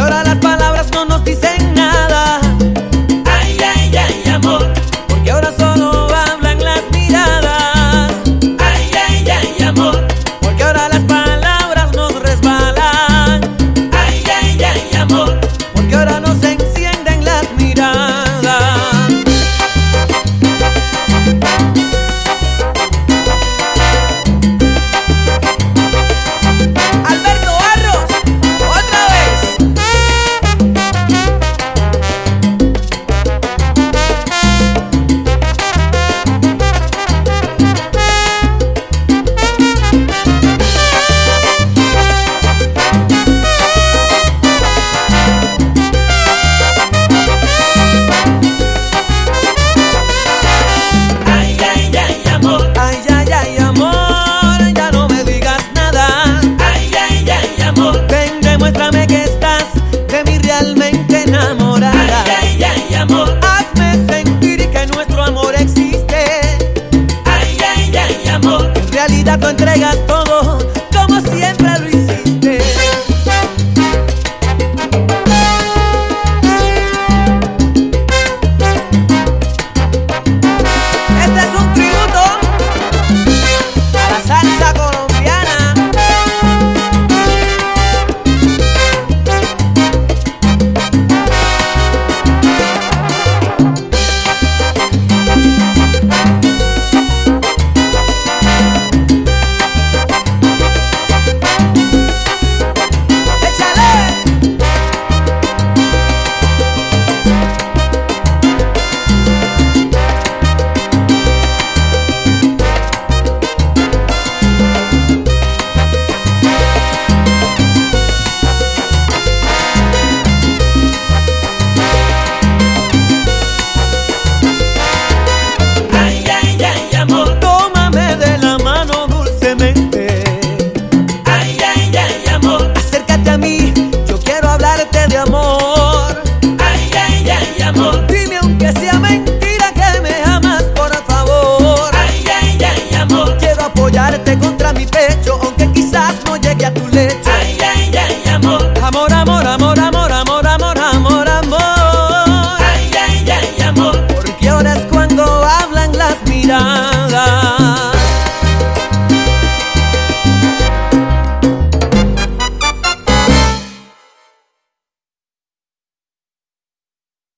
llora la echarte contra mi pecho